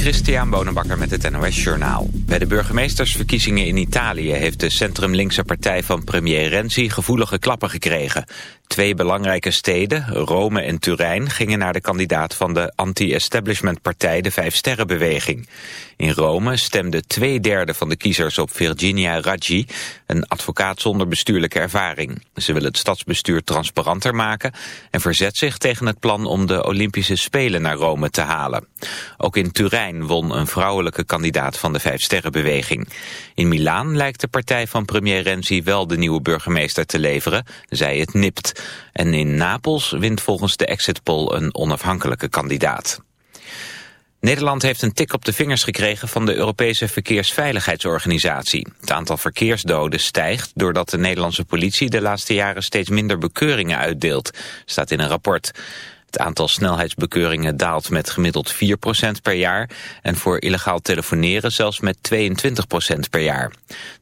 Christian Bonenbakker met het NOS Journaal. Bij de burgemeestersverkiezingen in Italië heeft de centrum-linkse partij van premier Renzi gevoelige klappen gekregen. Twee belangrijke steden, Rome en Turijn, gingen naar de kandidaat van de anti-establishment partij, de Vijf Sterrenbeweging. In Rome stemde twee derde van de kiezers op Virginia Raggi, een advocaat zonder bestuurlijke ervaring. Ze wil het stadsbestuur transparanter maken en verzet zich tegen het plan om de Olympische Spelen naar Rome te halen. Ook in Turijn won een vrouwelijke kandidaat van de Vijf Sterrenbeweging. In Milaan lijkt de partij van premier Renzi wel de nieuwe burgemeester te leveren, zij het nipt. En in Napels wint volgens de exit poll een onafhankelijke kandidaat. Nederland heeft een tik op de vingers gekregen van de Europese Verkeersveiligheidsorganisatie. Het aantal verkeersdoden stijgt doordat de Nederlandse politie de laatste jaren steeds minder bekeuringen uitdeelt, staat in een rapport. Het aantal snelheidsbekeuringen daalt met gemiddeld 4% per jaar en voor illegaal telefoneren zelfs met 22% per jaar.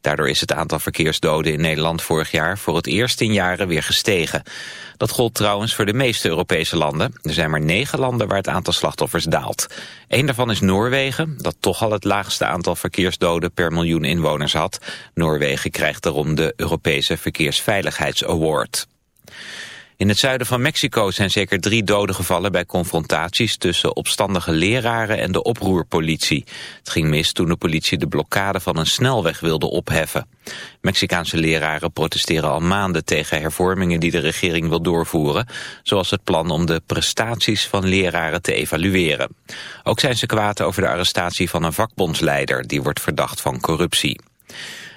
Daardoor is het aantal verkeersdoden in Nederland vorig jaar voor het eerst in jaren weer gestegen. Dat gold trouwens voor de meeste Europese landen. Er zijn maar negen landen waar het aantal slachtoffers daalt. Eén daarvan is Noorwegen, dat toch al het laagste aantal verkeersdoden per miljoen inwoners had. Noorwegen krijgt daarom de Europese Verkeersveiligheidsaward. In het zuiden van Mexico zijn zeker drie doden gevallen bij confrontaties tussen opstandige leraren en de oproerpolitie. Het ging mis toen de politie de blokkade van een snelweg wilde opheffen. Mexicaanse leraren protesteren al maanden tegen hervormingen die de regering wil doorvoeren, zoals het plan om de prestaties van leraren te evalueren. Ook zijn ze kwaad over de arrestatie van een vakbondsleider die wordt verdacht van corruptie.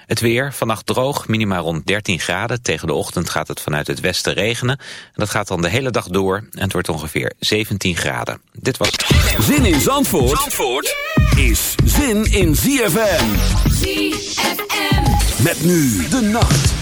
Het weer, vannacht droog, minima rond 13 graden. Tegen de ochtend gaat het vanuit het westen regenen. En dat gaat dan de hele dag door en het wordt ongeveer 17 graden. Dit was... Zin in Zandvoort, Zandvoort is zin in ZFM. ZFM. Met nu de nacht.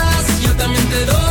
alrededor.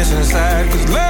business side. Cause love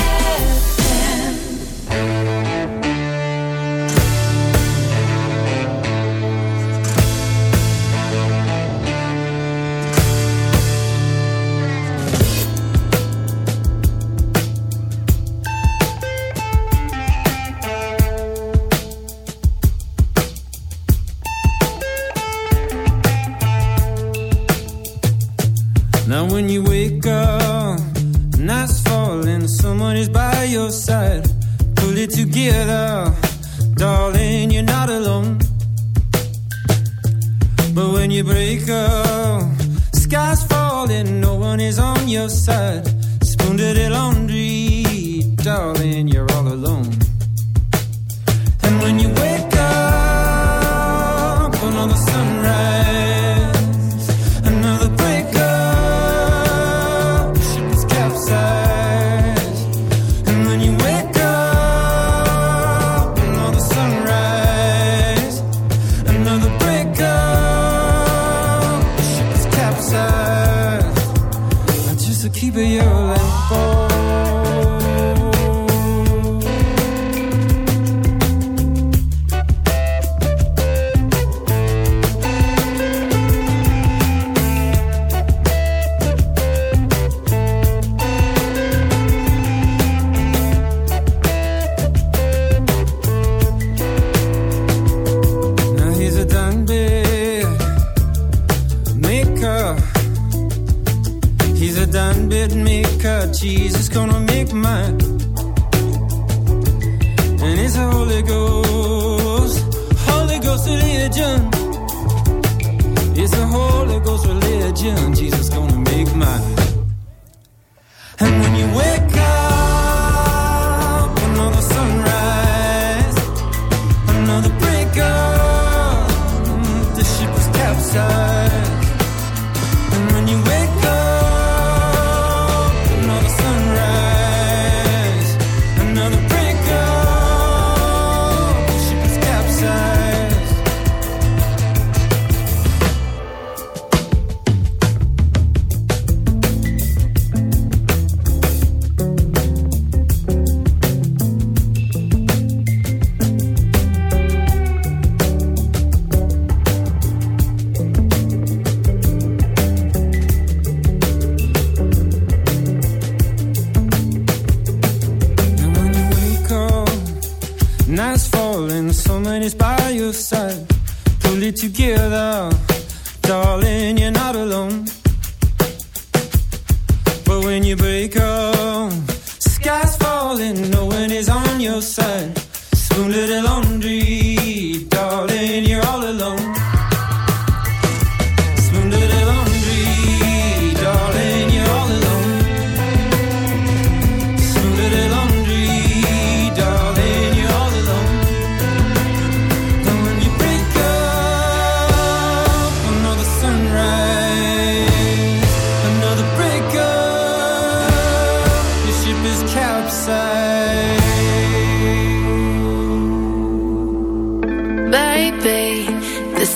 done bit me cut. Jesus gonna make mine. And it's a Holy Ghost, Holy Ghost religion. It's a Holy Ghost religion. Jesus gonna make mine. And when you wake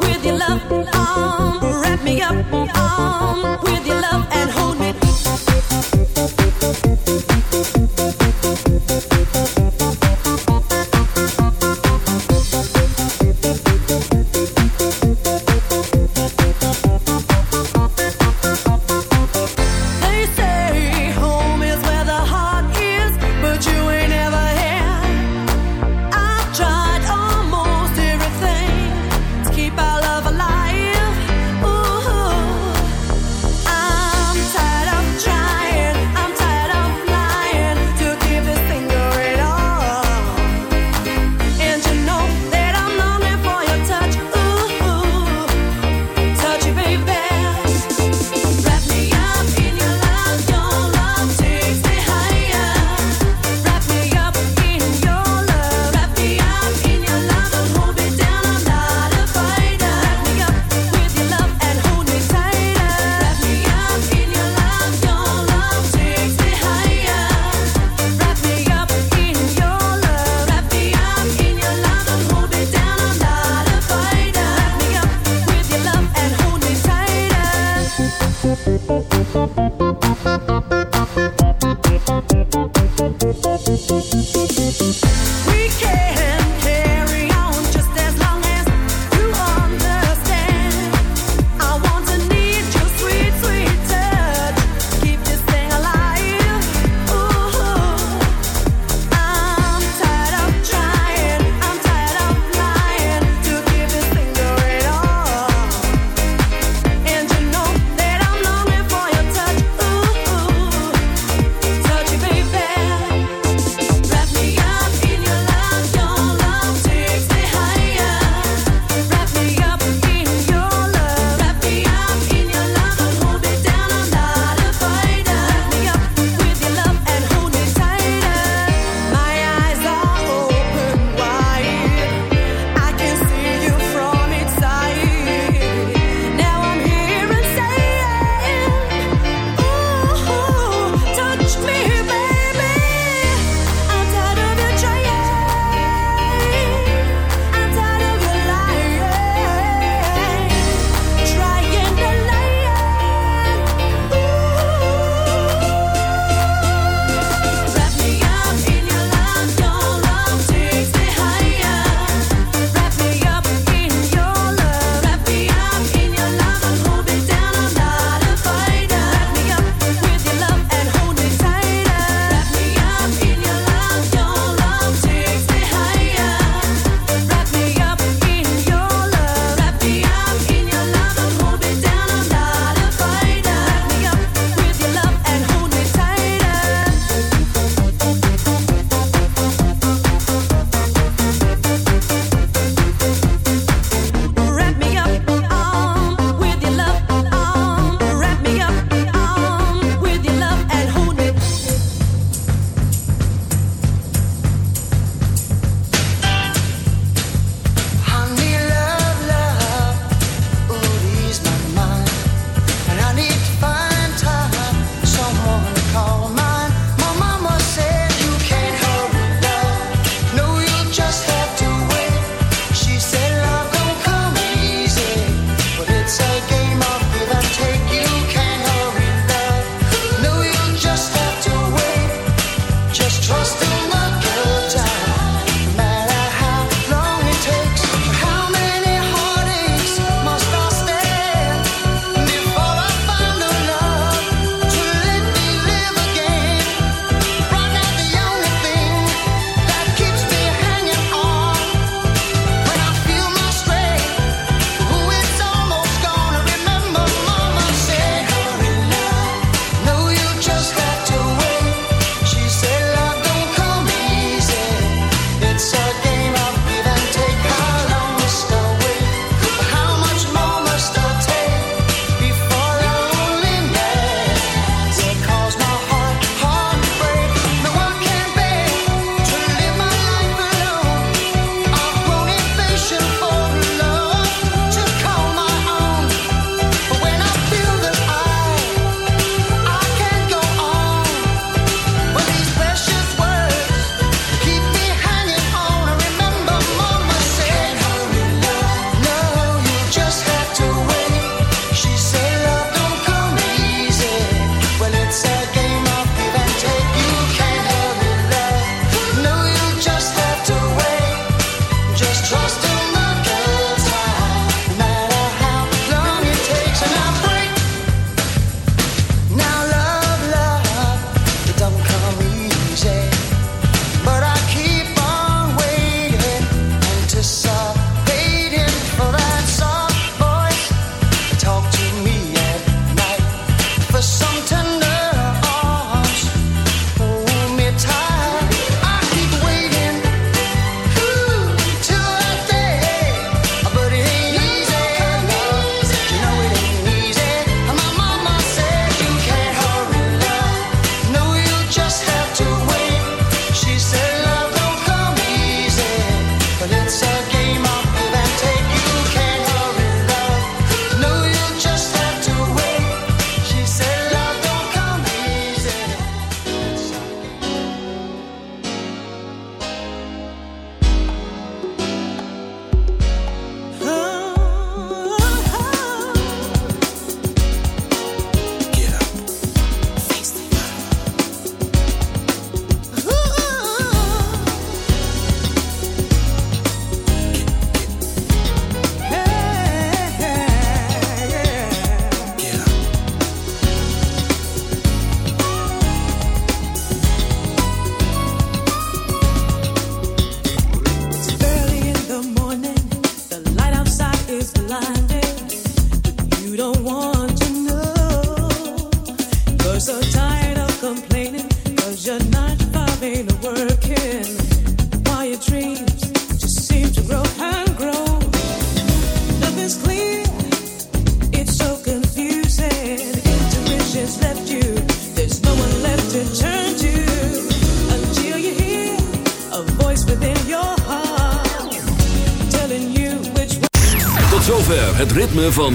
with your love, arm. Wrap me up, arm with